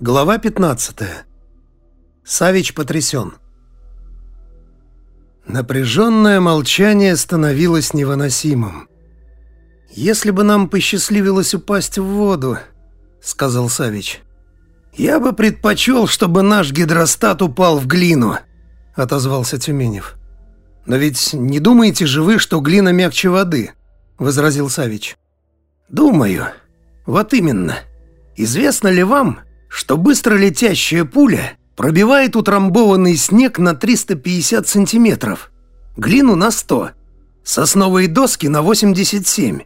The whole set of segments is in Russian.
Глава 15. Савич потрясен. Напряженное молчание становилось невыносимым. «Если бы нам посчастливилось упасть в воду», — сказал Савич. «Я бы предпочел, чтобы наш гидростат упал в глину», — отозвался Тюменев. «Но ведь не думаете же вы, что глина мягче воды?» — возразил Савич. «Думаю. Вот именно. Известно ли вам, что быстро летящая пуля пробивает утрамбованный снег на 350 сантиметров, глину на 100, сосновые доски на 87,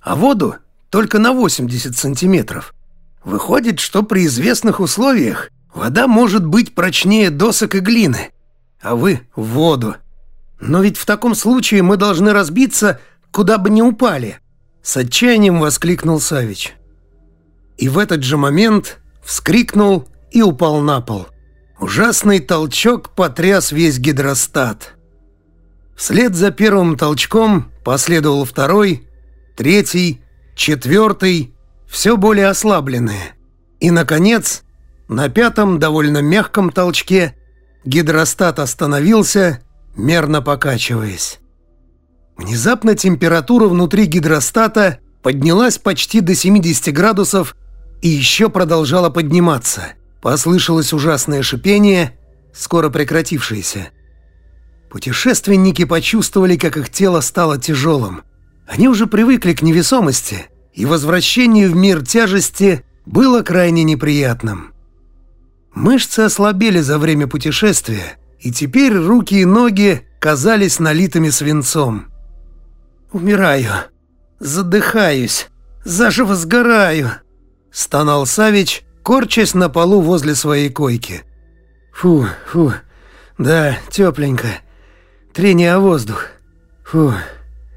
а воду только на 80 сантиметров. Выходит, что при известных условиях вода может быть прочнее досок и глины, а вы – в воду. Но ведь в таком случае мы должны разбиться, куда бы ни упали. С отчаянием воскликнул Савич. И в этот же момент вскрикнул и упал на пол. Ужасный толчок потряс весь гидростат. Вслед за первым толчком последовал второй, третий, четвертый, все более ослабленные. И, наконец, на пятом довольно мягком толчке гидростат остановился, мерно покачиваясь. Внезапно температура внутри гидростата поднялась почти до 70 градусов и еще продолжала подниматься. Послышалось ужасное шипение, скоро прекратившееся. Путешественники почувствовали, как их тело стало тяжелым. Они уже привыкли к невесомости, и возвращение в мир тяжести было крайне неприятным. Мышцы ослабели за время путешествия, и теперь руки и ноги казались налитыми свинцом. «Умираю, задыхаюсь, заживо сгораю», — стонал Савич, корчась на полу возле своей койки. «Фу, фу, да, тепленько. Трение о воздух. Фу,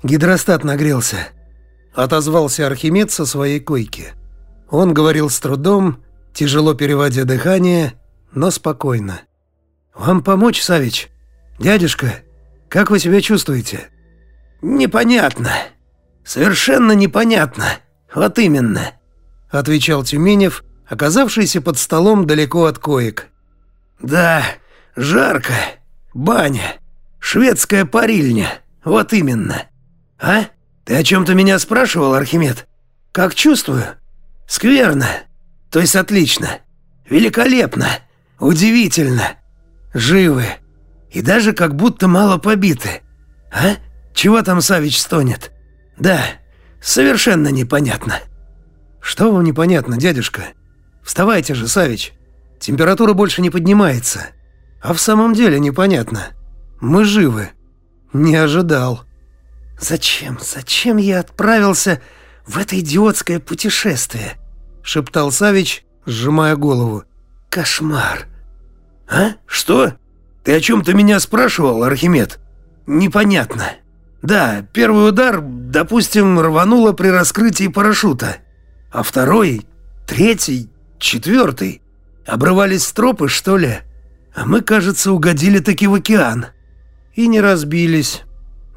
гидростат нагрелся», — отозвался Архимед со своей койки. Он говорил с трудом, тяжело переводя дыхание, но спокойно. «Вам помочь, Савич? Дядюшка, как вы себя чувствуете?» «Непонятно. Совершенно непонятно. Вот именно отвечал Тюменев, оказавшийся под столом далеко от коек. «Да, жарко. Баня. Шведская парильня. Вот именно. А? Ты о чем-то меня спрашивал, Архимед? Как чувствую? Скверно. То есть отлично. Великолепно. Удивительно. Живы. И даже как будто мало побиты. А? Чего там Савич стонет? Да, совершенно непонятно». «Что вам непонятно, дядюшка? Вставайте же, Савич. Температура больше не поднимается. А в самом деле непонятно. Мы живы. Не ожидал». «Зачем, зачем я отправился в это идиотское путешествие?» — шептал Савич, сжимая голову. «Кошмар!» «А? Что? Ты о чем-то меня спрашивал, Архимед?» «Непонятно. Да, первый удар, допустим, рвануло при раскрытии парашюта а второй, третий, четвертый. Обрывались стропы, что ли? А мы, кажется, угодили таки в океан. И не разбились.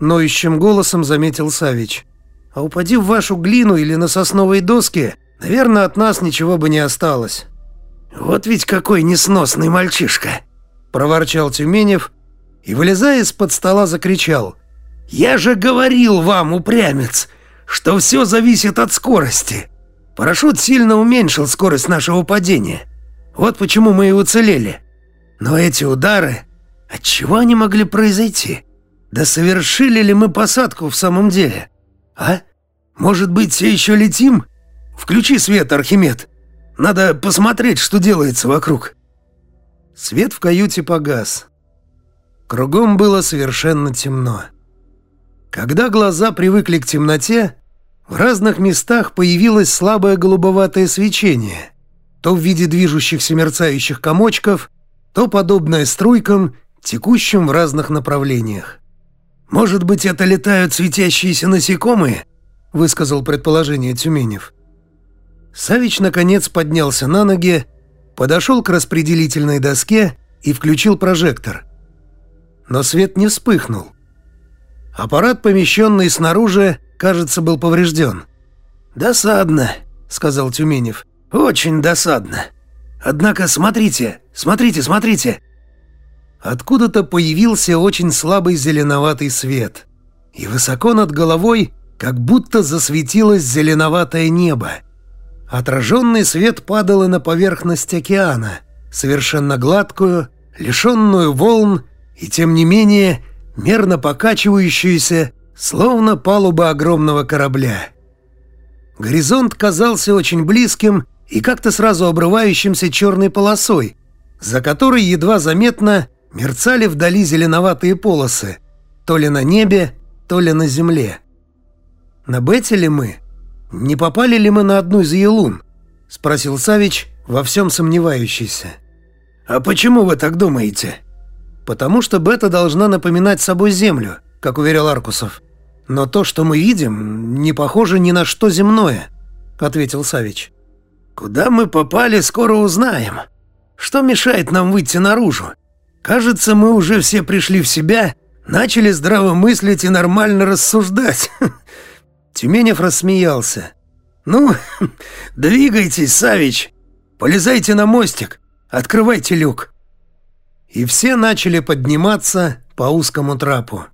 Ноющим голосом заметил Савич. А упади в вашу глину или на сосновые доски, наверное, от нас ничего бы не осталось. Вот ведь какой несносный мальчишка! Проворчал Тюменев и, вылезая из-под стола, закричал. «Я же говорил вам, упрямец, что все зависит от скорости!» Парашют сильно уменьшил скорость нашего падения. Вот почему мы и уцелели. Но эти удары... От чего они могли произойти? Да совершили ли мы посадку в самом деле? А? Может быть, все еще летим? Включи свет, Архимед. Надо посмотреть, что делается вокруг. Свет в каюте погас. Кругом было совершенно темно. Когда глаза привыкли к темноте, в разных местах появилось слабое голубоватое свечение, то в виде движущихся мерцающих комочков, то подобное струйкам, текущим в разных направлениях. «Может быть, это летают светящиеся насекомые?» – высказал предположение Тюменев. Савич, наконец, поднялся на ноги, подошел к распределительной доске и включил прожектор. Но свет не вспыхнул. Аппарат, помещенный снаружи, кажется, был поврежден. «Досадно», — сказал Тюменев. «Очень досадно. Однако смотрите, смотрите, смотрите!» Откуда-то появился очень слабый зеленоватый свет. И высоко над головой как будто засветилось зеленоватое небо. Отраженный свет падал и на поверхность океана, совершенно гладкую, лишенную волн и, тем не менее, мерно покачивающуюся, словно палуба огромного корабля. Горизонт казался очень близким и как-то сразу обрывающимся черной полосой, за которой едва заметно мерцали вдали зеленоватые полосы, то ли на небе, то ли на земле. На Бете ли мы? Не попали ли мы на одну из ее лун? Спросил Савич, во всем сомневающийся. А почему вы так думаете? Потому что Бета должна напоминать собой Землю, как уверял Аркусов. Но то, что мы видим, не похоже ни на что земное, ответил Савич. Куда мы попали, скоро узнаем. Что мешает нам выйти наружу? Кажется, мы уже все пришли в себя, начали здраво мыслить и нормально рассуждать. Тюменев рассмеялся. «Ну, двигайтесь, Савич, полезайте на мостик, открывайте люк». И все начали подниматься по узкому трапу.